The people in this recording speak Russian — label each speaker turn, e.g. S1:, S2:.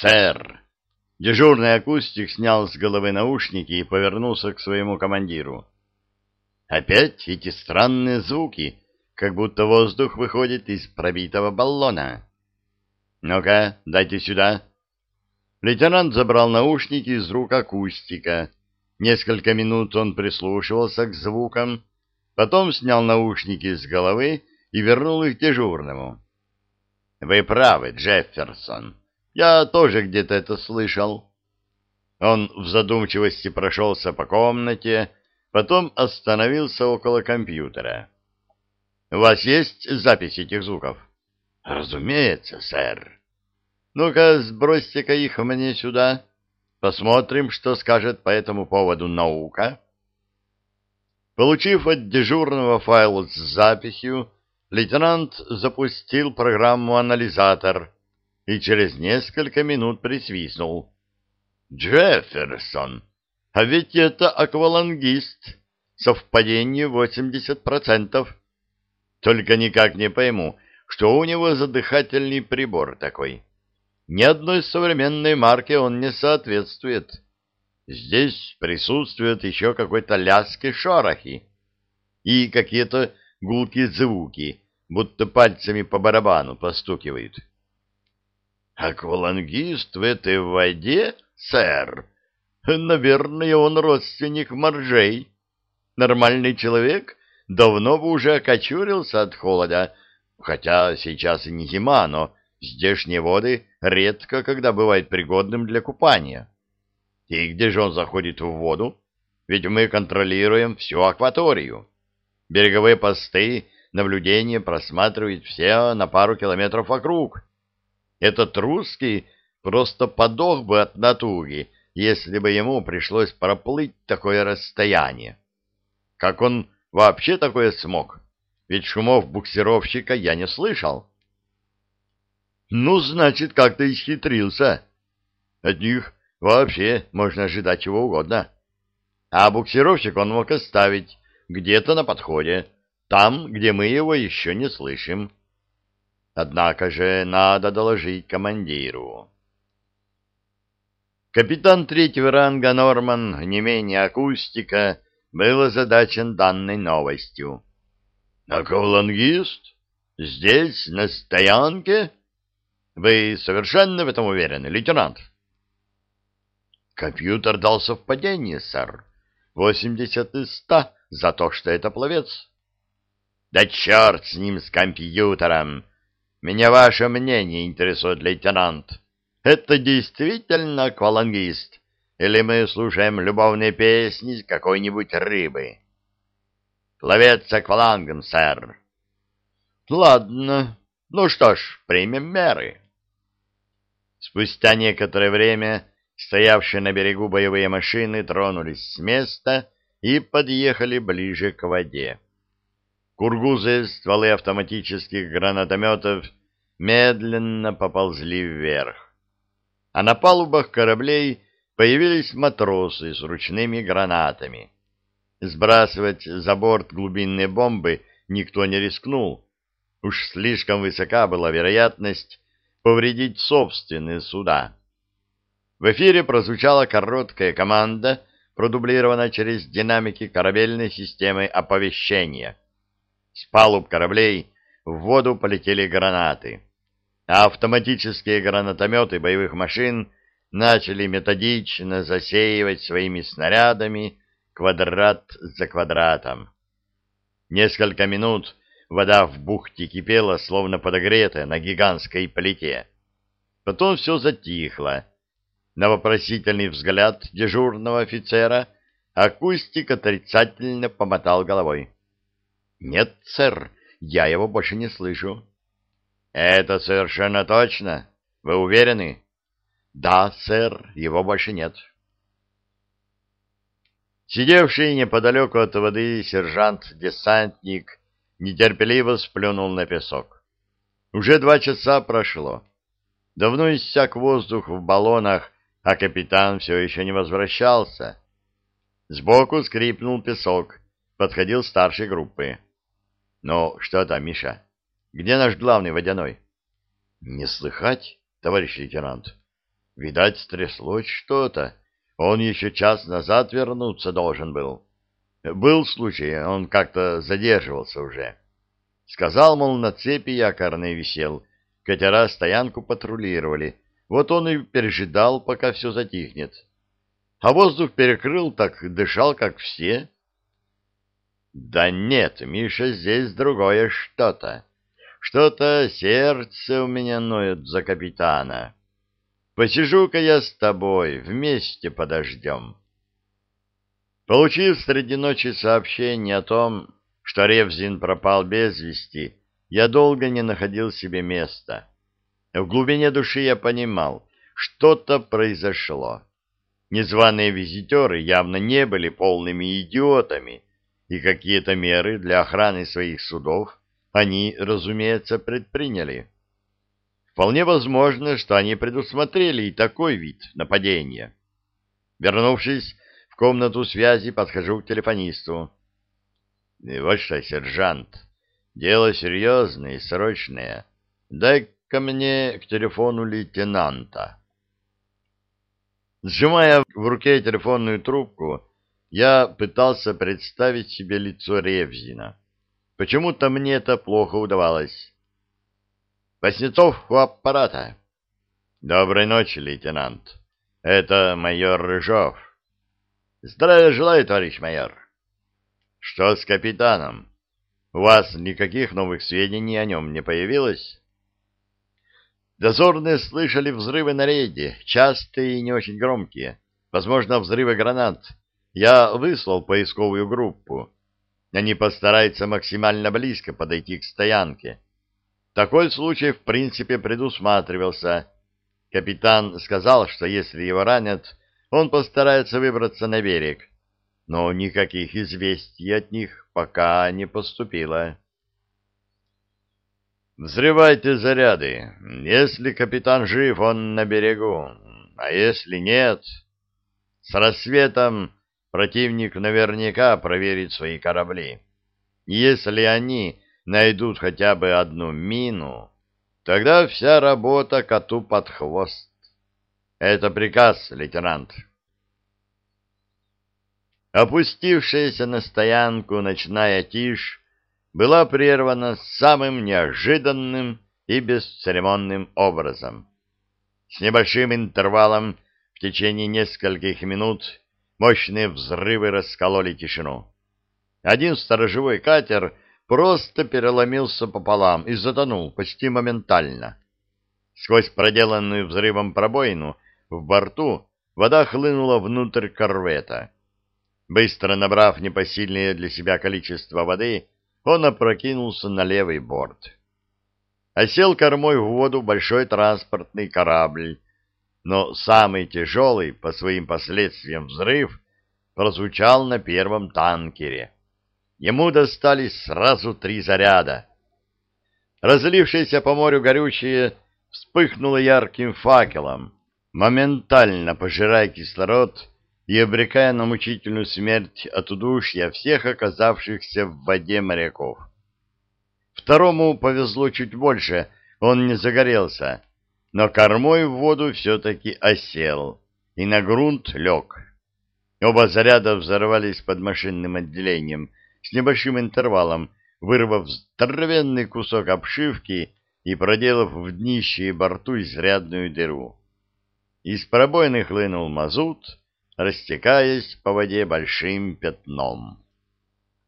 S1: «Сэр!» Дежурный акустик снял с головы наушники и повернулся к своему командиру. «Опять эти странные звуки, как будто воздух выходит из пробитого баллона. Ну-ка, дайте сюда». Лейтенант забрал наушники из рук акустика. Несколько минут он прислушивался к звукам, потом снял наушники с головы и вернул их дежурному. «Вы правы, Джефферсон. Я тоже где-то это слышал». Он в задумчивости прошелся по комнате, потом остановился около компьютера. «У вас есть запись этих звуков?» «Разумеется, сэр». «Ну-ка, сбросьте-ка их мне сюда. Посмотрим, что скажет по этому поводу наука». Получив от дежурного файл с записью, лейтенант запустил программу-анализатор и через несколько минут присвистнул. «Джефферсон, а ведь это аквалангист. Совпадение 80%. Только никак не пойму, что у него за дыхательный прибор такой. Ни одной современной марке он не соответствует. Здесь присутствуют еще какой-то ляски шорохи и какие-то гулкие звуки, будто пальцами по барабану постукивают. «Аквалангист в этой воде, сэр? Наверное, он родственник моржей. Нормальный человек давно бы уже окочурился от холода, хотя сейчас и не зима, но здешние воды редко когда бывают пригодным для купания». И где же он заходит в воду? Ведь мы контролируем всю акваторию. Береговые посты, наблюдение просматривают все на пару километров вокруг. Этот русский просто подох бы от натуги, если бы ему пришлось проплыть такое расстояние. Как он вообще такое смог? Ведь шумов буксировщика я не слышал. Ну, значит, как-то исхитрился. От них Вообще можно ожидать чего угодно. А буксировщик он мог оставить где-то на подходе, там, где мы его еще не слышим. Однако же надо доложить командиру. Капитан третьего ранга Норман, не менее акустика, был озадачен данной новостью. — Аквалангист? Здесь, на стоянке? Вы совершенно в этом уверены, лейтенант? — Компьютер дал совпадение, сэр. Восемьдесят из ста за то, что это пловец. Да черт с ним, с компьютером! Меня ваше мнение интересует, лейтенант. Это действительно аквалангист? Или мы слушаем любовные песни какой-нибудь рыбы? Пловец аквалангом, сэр. Ладно. Ну что ж, примем меры. Спустя некоторое время Стоявшие на берегу боевые машины тронулись с места и подъехали ближе к воде. Кургузы, стволы автоматических гранатометов медленно поползли вверх. А на палубах кораблей появились матросы с ручными гранатами. Сбрасывать за борт глубинные бомбы никто не рискнул. Уж слишком высока была вероятность повредить собственные суда. В эфире прозвучала короткая команда, продублированная через динамики корабельной системы оповещения. С палуб кораблей в воду полетели гранаты, а автоматические гранатометы боевых машин начали методично засеивать своими снарядами квадрат за квадратом. Несколько минут вода в бухте кипела, словно подогретая на гигантской плите. Потом все затихло, на вопросительный взгляд дежурного офицера акустик отрицательно помотал головой. — Нет, сэр, я его больше не слышу. — Это совершенно точно? Вы уверены? — Да, сэр, его больше нет. Сидевший неподалеку от воды сержант-десантник нетерпеливо сплюнул на песок. Уже два часа прошло. Давно иссяк воздух в баллонах а капитан все еще не возвращался. Сбоку скрипнул песок, подходил старший группы. — Ну, что там, Миша? Где наш главный водяной? — Не слыхать, товарищ лейтенант. Видать, стряслось что-то. Он еще час назад вернуться должен был. Был случай, он как-то задерживался уже. Сказал, мол, на цепи якорный висел. Катера стоянку патрулировали. Вот он и пережидал, пока все затихнет. А воздух перекрыл, так дышал, как все. Да нет, Миша, здесь другое что-то. Что-то сердце у меня ноет за капитана. Посижу-ка я с тобой, вместе подождем. Получив среди ночи сообщение о том, что Ревзин пропал без вести, я долго не находил себе места. В глубине души я понимал, что-то произошло. Незваные визитеры явно не были полными идиотами, и какие-то меры для охраны своих судов они, разумеется, предприняли. Вполне возможно, что они предусмотрели и такой вид нападения. Вернувшись в комнату связи, подхожу к телефонисту. И вот что, сержант, дело серьезное и срочное. дай ко мне к телефону лейтенанта. Сжимая в руке телефонную трубку, я пытался представить себе лицо Ревзина. Почему-то мне это плохо удавалось. Воснецов у аппарата. Доброй ночи, лейтенант. Это майор Рыжов. Здравия желаю, товарищ майор. Что с капитаном? У вас никаких новых сведений о нем не появилось? Дозорные слышали взрывы на рейде, частые и не очень громкие. Возможно, взрывы гранат. Я выслал поисковую группу. Они постараются максимально близко подойти к стоянке. Такой случай, в принципе, предусматривался. Капитан сказал, что если его ранят, он постарается выбраться на берег. Но никаких известий от них пока не поступило. «Взрывайте заряды. Если капитан жив, он на берегу. А если нет...» С рассветом противник наверняка проверит свои корабли. Если они найдут хотя бы одну мину, тогда вся работа коту под хвост. Это приказ, лейтенант. Опустившаяся на стоянку ночная тишь была прервана самым неожиданным и бесцеремонным образом. С небольшим интервалом в течение нескольких минут мощные взрывы раскололи тишину. Один сторожевой катер — просто переломился пополам и затонул почти моментально. Сквозь проделанную взрывом пробоину в борту вода хлынула внутрь корвета. Быстро набрав непосильное для себя количество воды, он опрокинулся на левый борт. Осел кормой в воду большой транспортный корабль, но самый тяжелый по своим последствиям взрыв прозвучал на первом танкере — Ему достались сразу три заряда. Разлившееся по морю горючее вспыхнуло ярким факелом, моментально пожирая кислород и обрекая на мучительную смерть от удушья всех оказавшихся в воде моряков. Второму повезло чуть больше, он не загорелся, но кормой в воду все-таки осел и на грунт лег. Оба заряда взорвались под машинным отделением — с небольшим интервалом, вырвав здоровенный кусок обшивки и проделав в днище и борту изрядную дыру. Из пробоины хлынул мазут, растекаясь по воде большим пятном.